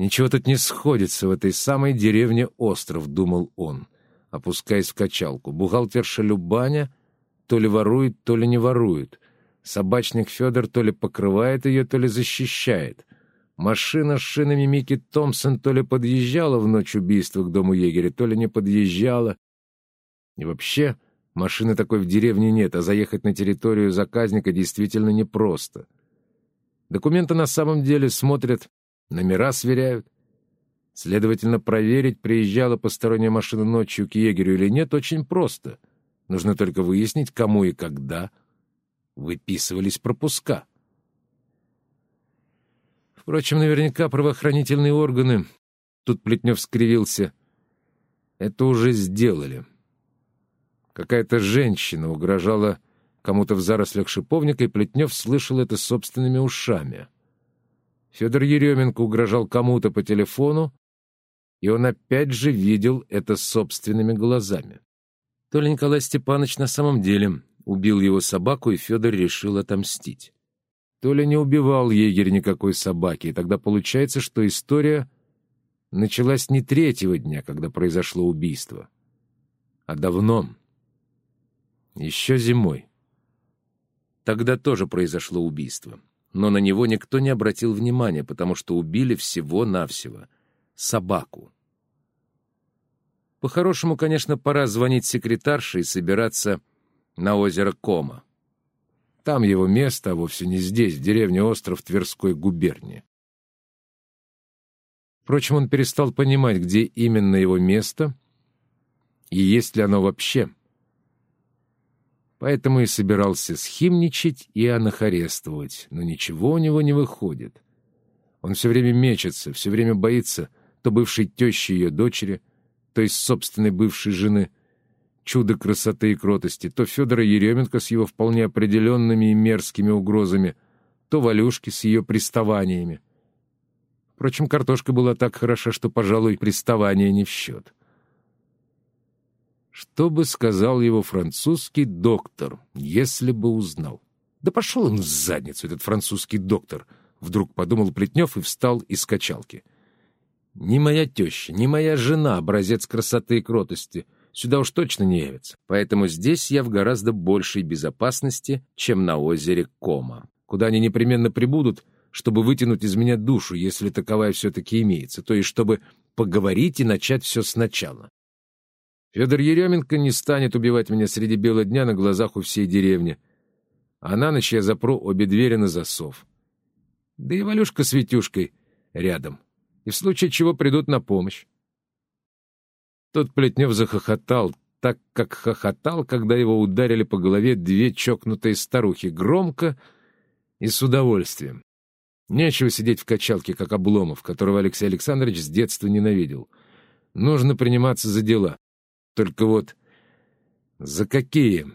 Ничего тут не сходится в этой самой деревне Остров, думал он, опускаясь в качалку. Бухгалтерша Любаня то ли ворует, то ли не ворует. Собачник Федор то ли покрывает ее, то ли защищает. Машина с шинами Микки Томпсон то ли подъезжала в ночь убийства к дому егеря, то ли не подъезжала. И вообще, машины такой в деревне нет, а заехать на территорию заказника действительно непросто. Документы на самом деле смотрят, номера сверяют. Следовательно, проверить, приезжала посторонняя машина ночью к егерю или нет, очень просто. Нужно только выяснить, кому и когда выписывались пропуска. Впрочем, наверняка правоохранительные органы, тут Плетнев скривился, это уже сделали. Какая-то женщина угрожала кому-то в зарослях шиповника, и Плетнев слышал это собственными ушами. Федор Еременко угрожал кому-то по телефону, и он опять же видел это собственными глазами. То ли Николай Степанович на самом деле убил его собаку, и Федор решил отомстить. То ли не убивал егерь никакой собаки, и тогда получается, что история началась не третьего дня, когда произошло убийство, а давно, еще зимой. Тогда тоже произошло убийство, но на него никто не обратил внимания, потому что убили всего-навсего собаку. По-хорошему, конечно, пора звонить секретарше и собираться на озеро Кома. Там его место, а вовсе не здесь, в деревне Остров Тверской губернии. Впрочем, он перестал понимать, где именно его место и есть ли оно вообще. Поэтому и собирался схимничать и анахарествовать, но ничего у него не выходит. Он все время мечется, все время боится то бывшей тещи ее дочери, то есть собственной бывшей жены — чудо красоты и кротости, то Федора Еременко с его вполне определенными и мерзкими угрозами, то Валюшки с ее приставаниями. Впрочем, картошка была так хороша, что, пожалуй, приставания не в счет. Что бы сказал его французский доктор, если бы узнал? Да пошел он в задницу, этот французский доктор! Вдруг подумал Плетнев и встал из качалки. Не моя теща, не моя жена, образец красоты и кротости — сюда уж точно не явится. Поэтому здесь я в гораздо большей безопасности, чем на озере Кома, куда они непременно прибудут, чтобы вытянуть из меня душу, если таковая все-таки имеется, то есть чтобы поговорить и начать все сначала. Федор Еременко не станет убивать меня среди бела дня на глазах у всей деревни, а на ночь я запру обе двери на засов. Да и Валюшка с Витюшкой рядом, и в случае чего придут на помощь. Тот Плетнев захохотал, так как хохотал, когда его ударили по голове две чокнутые старухи, громко и с удовольствием. Нечего сидеть в качалке, как Обломов, которого Алексей Александрович с детства ненавидел. Нужно приниматься за дела. Только вот за какие?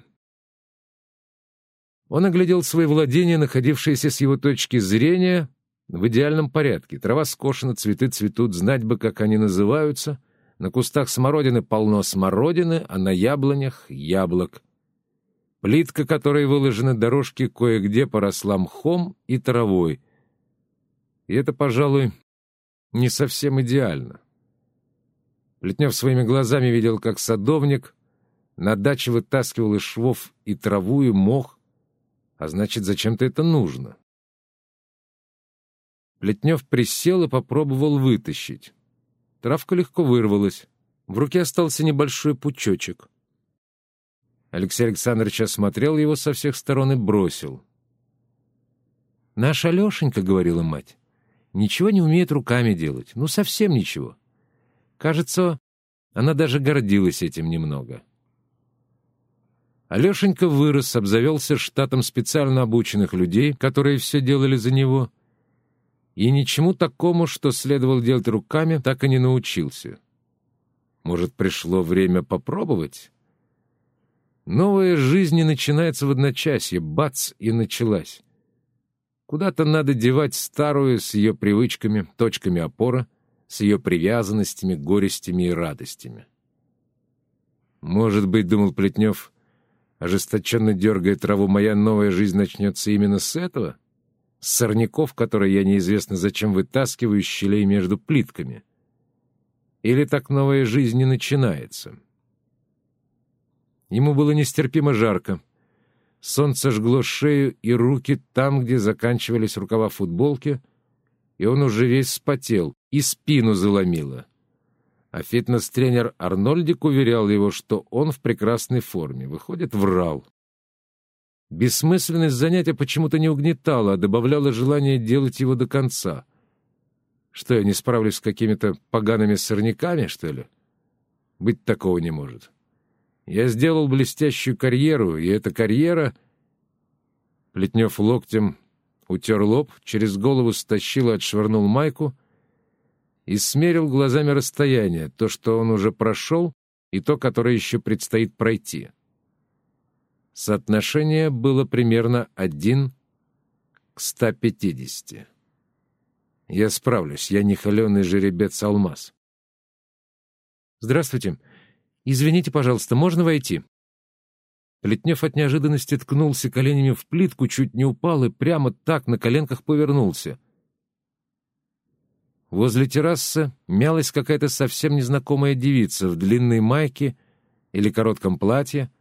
Он оглядел свои владения, находившиеся с его точки зрения в идеальном порядке. Трава скошена, цветы цветут, знать бы, как они называются — на кустах смородины полно смородины, а на яблонях — яблок. Плитка, которой выложены дорожки, кое-где поросла мхом и травой. И это, пожалуй, не совсем идеально. Плетнев своими глазами видел, как садовник на даче вытаскивал из швов и траву, и мох, а значит, зачем-то это нужно. Плетнев присел и попробовал вытащить. Травка легко вырвалась. В руке остался небольшой пучочек. Алексей Александрович осмотрел его со всех сторон и бросил. «Наша Алешенька, — говорила мать, — ничего не умеет руками делать. Ну, совсем ничего. Кажется, она даже гордилась этим немного». Алешенька вырос, обзавелся штатом специально обученных людей, которые все делали за него — и ничему такому, что следовало делать руками, так и не научился. Может, пришло время попробовать? Новая жизнь не начинается в одночасье, бац, и началась. Куда-то надо девать старую с ее привычками, точками опоры, с ее привязанностями, горестями и радостями. Может быть, думал Плетнев, ожесточенно дергая траву, моя новая жизнь начнется именно с этого — сорняков, которые я неизвестно зачем вытаскиваю из щелей между плитками. Или так новая жизнь не начинается? Ему было нестерпимо жарко. Солнце жгло шею и руки там, где заканчивались рукава футболки, и он уже весь спотел, и спину заломило. А фитнес-тренер Арнольдик уверял его, что он в прекрасной форме. Выходит, врал. Бессмысленность занятия почему-то не угнетала, а добавляла желание делать его до конца. Что, я не справлюсь с какими-то погаными сорняками, что ли? Быть такого не может. Я сделал блестящую карьеру, и эта карьера... Плетнев локтем утер лоб, через голову стащил и отшвырнул майку и смерил глазами расстояние, то, что он уже прошел, и то, которое еще предстоит пройти. Соотношение было примерно 1 к 150. Я справлюсь, я не холеный жеребец Алмаз. «Здравствуйте. Извините, пожалуйста, можно войти?» Плетнев от неожиданности ткнулся коленями в плитку, чуть не упал и прямо так на коленках повернулся. Возле террасы мялась какая-то совсем незнакомая девица в длинной майке или коротком платье,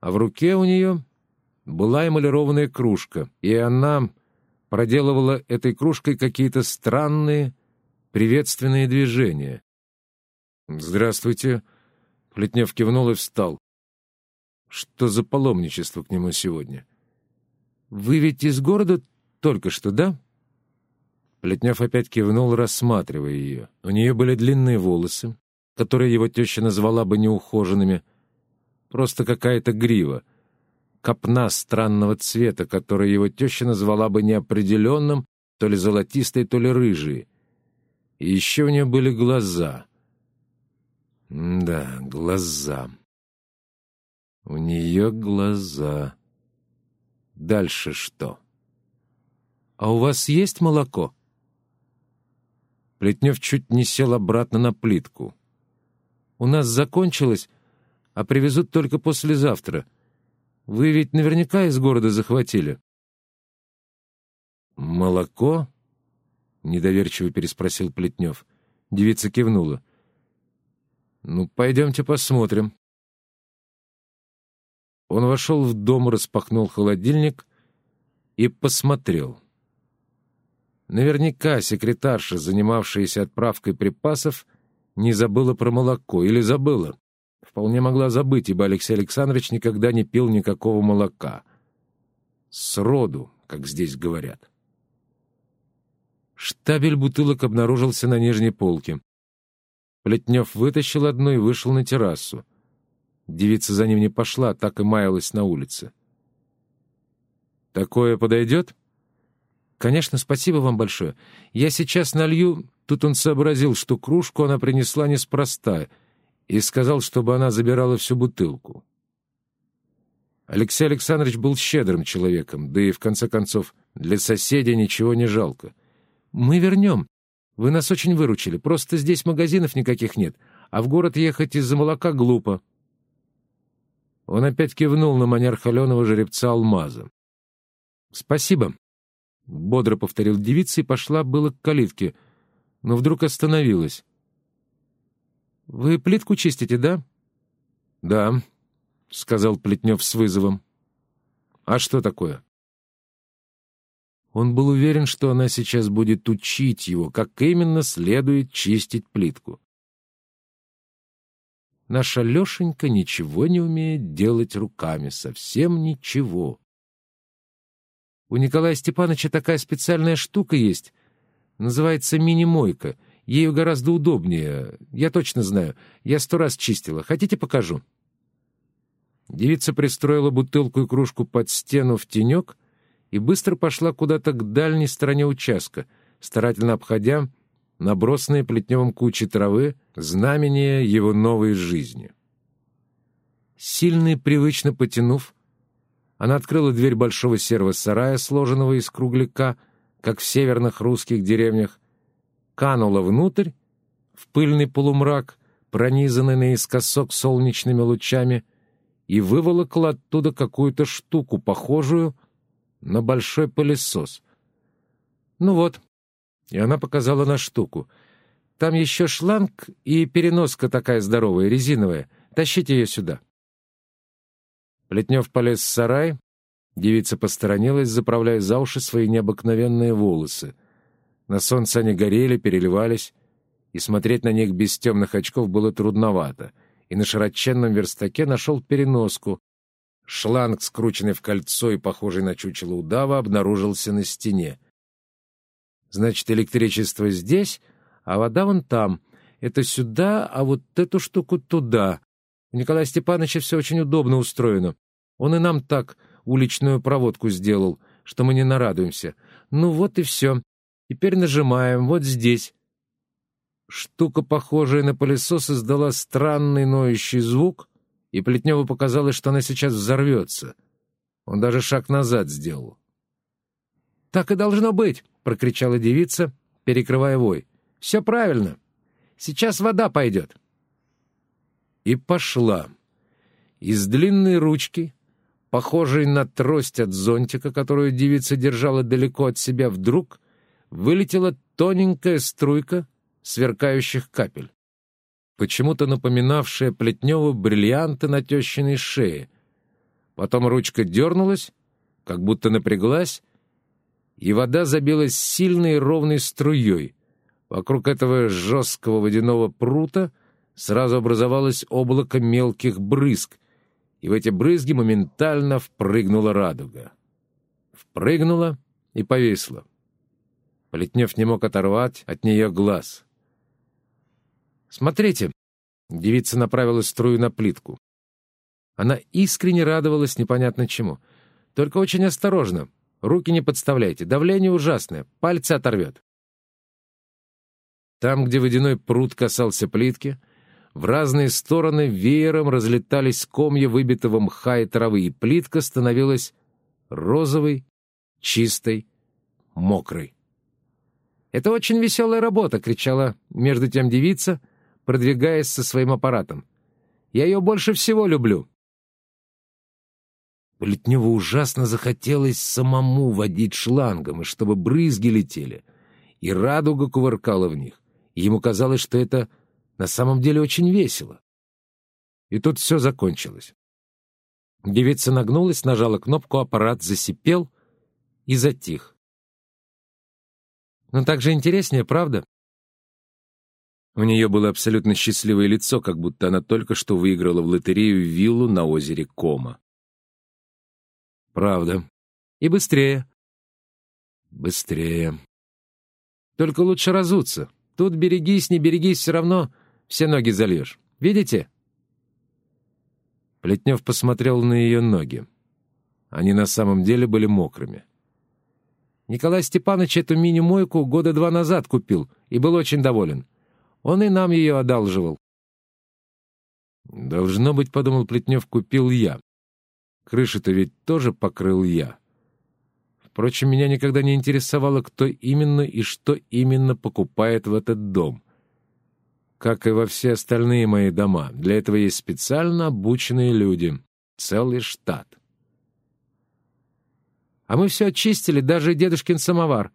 а в руке у нее была эмалированная кружка, и она проделывала этой кружкой какие-то странные приветственные движения. «Здравствуйте», — Плетнев кивнул и встал. «Что за паломничество к нему сегодня?» «Вы ведь из города только что, да?» Плетнев опять кивнул, рассматривая ее. У нее были длинные волосы, которые его теща назвала бы неухоженными, — Просто какая-то грива. Копна странного цвета, который его теща назвала бы неопределенным, то ли золотистой, то ли рыжие. И еще у нее были глаза. да, глаза. У нее глаза. Дальше что? «А у вас есть молоко?» Плетнев чуть не сел обратно на плитку. «У нас закончилось, а привезут только послезавтра. Вы ведь наверняка из города захватили». «Молоко?» — недоверчиво переспросил Плетнев. Девица кивнула. «Ну, пойдемте посмотрим». Он вошел в дом, распахнул холодильник и посмотрел. Наверняка секретарша, занимавшаяся отправкой припасов, не забыла про молоко или забыла. Вполне могла забыть, ибо Алексей Александрович никогда не пил никакого молока. Сроду, как здесь говорят. Штабель бутылок обнаружился на нижней полке. Плетнев вытащил одну и вышел на террасу. Девица за ним не пошла, так и маялась на улице. «Такое подойдет?» «Конечно, спасибо вам большое. Я сейчас налью...» Тут он сообразил, что кружку она принесла неспроста — и сказал, чтобы она забирала всю бутылку. Алексей Александрович был щедрым человеком, да и, в конце концов, для соседей ничего не жалко. «Мы вернем. Вы нас очень выручили. Просто здесь магазинов никаких нет, а в город ехать из-за молока глупо». Он опять кивнул на манер холеного жеребца алмаза. «Спасибо», — бодро повторил девица и пошла было к калитке, но вдруг остановилась. «Вы плитку чистите, да?» «Да», — сказал Плетнев с вызовом. «А что такое?» Он был уверен, что она сейчас будет учить его, как именно следует чистить плитку. Наша Лешенька ничего не умеет делать руками, совсем ничего. У Николая Степановича такая специальная штука есть, называется мини-мойка — Ею гораздо удобнее. Я точно знаю. Я сто раз чистила. Хотите, покажу?» Девица пристроила бутылку и кружку под стену в тенек и быстро пошла куда-то к дальней стороне участка, старательно обходя набросанные плетневым кучи травы знамения его новой жизни. Сильно и привычно потянув, она открыла дверь большого серого сарая, сложенного из кругляка, как в северных русских деревнях, канула внутрь, в пыльный полумрак, пронизанный наискосок солнечными лучами, и выволокла оттуда какую-то штуку, похожую на большой пылесос. «Ну вот». И она показала на штуку. «Там еще шланг и переноска такая здоровая, резиновая. Тащите ее сюда». Плетнев полез в сарай. Девица посторонилась, заправляя за уши свои необыкновенные волосы. На солнце они горели, переливались, и смотреть на них без темных очков было трудновато. И на широченном верстаке нашел переноску. Шланг, скрученный в кольцо и похожий на чучело удава, обнаружился на стене. Значит, электричество здесь, а вода вон там. Это сюда, а вот эту штуку туда. У Николая Степановича все очень удобно устроено. Он и нам так уличную проводку сделал, что мы не нарадуемся. Ну вот и все. Теперь нажимаем, вот здесь. Штука, похожая на пылесос, издала странный ноющий звук, и Плетневу показалось, что она сейчас взорвется. Он даже шаг назад сделал. «Так и должно быть!» — прокричала девица, перекрывая вой. «Все правильно. Сейчас вода пойдет». И пошла. Из длинной ручки похожей на трость от зонтика, которую девица держала далеко от себя, вдруг вылетела тоненькая струйка сверкающих капель, почему-то напоминавшая Плетневу бриллианты на тещиной шее. Потом ручка дернулась, как будто напряглась, и вода забилась сильной ровной струей. Вокруг этого жесткого водяного прута сразу образовалось облако мелких брызг — и в эти брызги моментально впрыгнула радуга. Впрыгнула и повисла. Плетнев не мог оторвать от нее глаз. «Смотрите!» — девица направила струю на плитку. Она искренне радовалась непонятно чему. «Только очень осторожно. Руки не подставляйте. Давление ужасное. Пальцы оторвет». Там, где водяной пруд касался плитки, в разные стороны веером разлетались комья выбитого мха и травы, и плитка становилась розовой, чистой, мокрой. «Это очень веселая работа!» — кричала между тем девица, продвигаясь со своим аппаратом. «Я ее больше всего люблю!» Плетневу ужасно захотелось самому водить шлангом, и чтобы брызги летели, и радуга кувыркала в них. Ему казалось, что это на самом деле очень весело. И тут все закончилось. Девица нагнулась, нажала кнопку, аппарат засипел и затих. Но так же интереснее, правда? У нее было абсолютно счастливое лицо, как будто она только что выиграла в лотерею виллу на озере Кома. Правда. И быстрее. Быстрее. Только лучше разуться. Тут берегись, не берегись, все равно все ноги зальешь. Видите?» Плетнев посмотрел на ее ноги. Они на самом деле были мокрыми. Николай Степанович эту мини-мойку года два назад купил и был очень доволен. Он и нам ее одалживал. «Должно быть, — подумал Плетнев, — купил я. Крыши-то ведь тоже покрыл я. Впрочем, меня никогда не интересовало, кто именно и что именно покупает в этот дом как и во все остальные мои дома. Для этого есть специально обученные люди, целый штат. А мы все очистили, даже дедушкин самовар.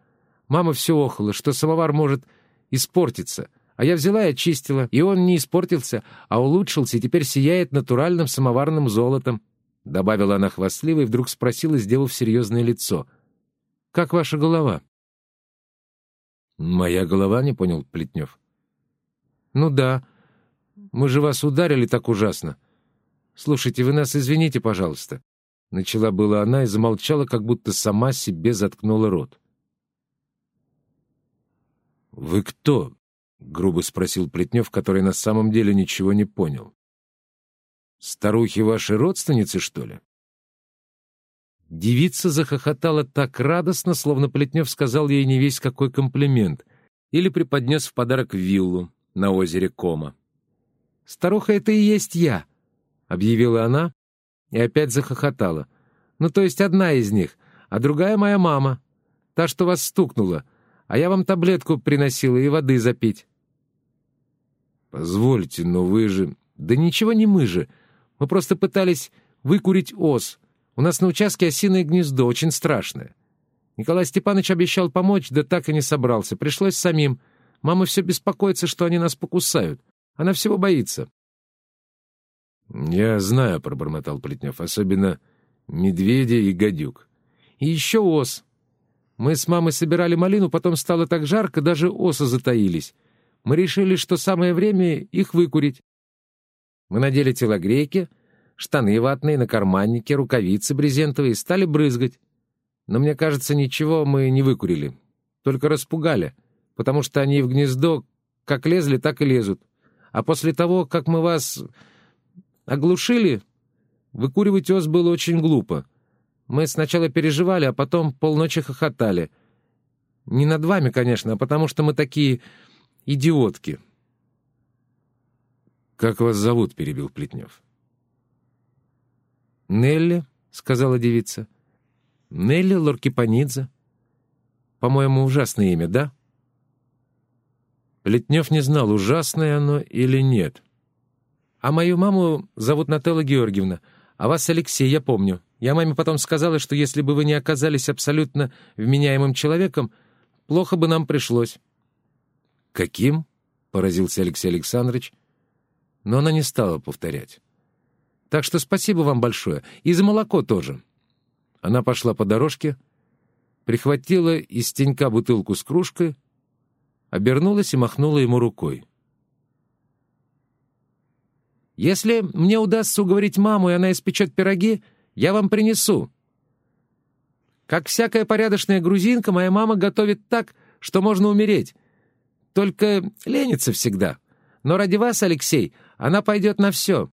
Мама все охала, что самовар может испортиться. А я взяла и очистила, и он не испортился, а улучшился и теперь сияет натуральным самоварным золотом. Добавила она хвастливо и вдруг спросила, сделав серьезное лицо. «Как ваша голова?» «Моя голова?» — не понял Плетнев. «Ну да. Мы же вас ударили так ужасно. Слушайте, вы нас извините, пожалуйста». Начала была она и замолчала, как будто сама себе заткнула рот. «Вы кто?» — грубо спросил Плетнев, который на самом деле ничего не понял. «Старухи ваши родственницы, что ли?» Девица захохотала так радостно, словно Плетнев сказал ей не весь какой комплимент или преподнес в подарок виллу, на озере Кома. «Старуха — это и есть я», — объявила она и опять захохотала. «Ну, то есть одна из них, а другая моя мама, та, что вас стукнула, а я вам таблетку приносила и воды запить». «Позвольте, но вы же...» «Да ничего не мы же. Мы просто пытались выкурить ос. У нас на участке осиное гнездо, очень страшное. Николай Степанович обещал помочь, да так и не собрался. Пришлось самим. Мама все беспокоится, что они нас покусают. Она всего боится. «Я знаю», — пробормотал Плетнев, — «особенно медведя и гадюк. И еще ос. Мы с мамой собирали малину, потом стало так жарко, даже осы затаились. Мы решили, что самое время их выкурить. Мы надели телогрейки, штаны ватные, накарманники, рукавицы брезентовые, стали брызгать. Но мне кажется, ничего мы не выкурили, только распугали, потому что они в гнездо как лезли, так и лезут. А после того, как мы вас оглушили, выкуривать ос было очень глупо. Мы сначала переживали, а потом полночи хохотали. Не над вами, конечно, а потому что мы такие идиотки. «Как вас зовут?» — перебил Плетнев. «Нелли», — сказала девица. «Нелли Лоркипанидзе. По-моему, ужасное имя, да?» Плетнев не знал, ужасное оно или нет. «А мою маму зовут Нателла Георгиевна, а вас Алексей, я помню. Я маме потом сказала, что если бы вы не оказались абсолютно вменяемым человеком, плохо бы нам пришлось». «Каким?» — поразился Алексей Александрович, но она не стала повторять. «Так что спасибо вам большое. И за молоко тоже». Она пошла по дорожке, прихватила из тенька бутылку с кружкой, обернулась и махнула ему рукой. «Если мне удастся уговорить маму, и она испечет пироги, я вам принесу. Как всякая порядочная грузинка, моя мама готовит так, что можно умереть. Только ленится всегда. Но ради вас, Алексей, она пойдет на все».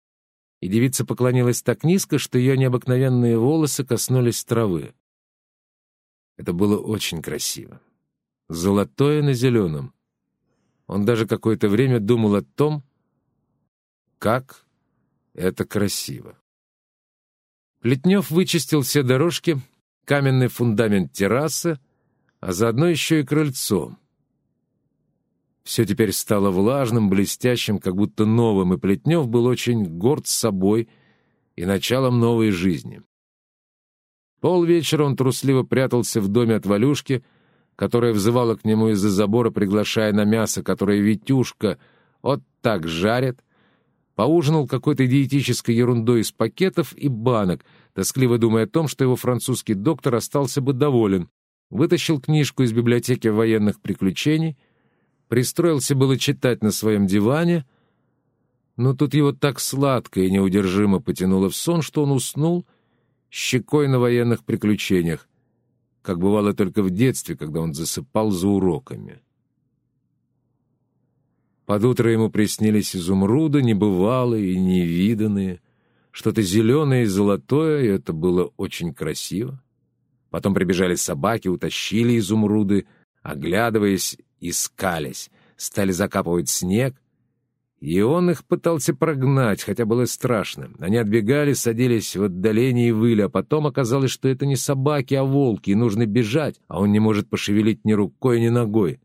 И девица поклонилась так низко, что ее необыкновенные волосы коснулись травы. Это было очень красиво. Золотое на зеленом. Он даже какое-то время думал о том, как это красиво. Плетнев вычистил все дорожки, каменный фундамент террасы, а заодно еще и крыльцо. Все теперь стало влажным, блестящим, как будто новым, и Плетнев был очень горд собой и началом новой жизни. Полвечера он трусливо прятался в доме от Валюшки, которая взывала к нему из-за забора, приглашая на мясо, которое Витюшка вот так жарит, поужинал какой-то диетической ерундой из пакетов и банок, тоскливо думая о том, что его французский доктор остался бы доволен, вытащил книжку из библиотеки военных приключений — Пристроился было читать на своем диване, но тут его так сладко и неудержимо потянуло в сон, что он уснул щекой на военных приключениях, как бывало только в детстве, когда он засыпал за уроками. Под утро ему приснились изумруды, небывалые и невиданные, что-то зеленое и золотое, и это было очень красиво. Потом прибежали собаки, утащили изумруды, оглядываясь искались, стали закапывать снег, и он их пытался прогнать, хотя было страшно. Они отбегали, садились в отдалении и выли, а потом оказалось, что это не собаки, а волки, и нужно бежать, а он не может пошевелить ни рукой, ни ногой.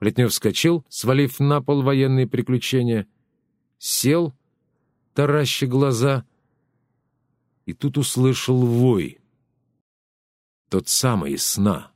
Плетнев вскочил, свалив на пол военные приключения, сел, тараща глаза, и тут услышал вой. Тот самый из сна.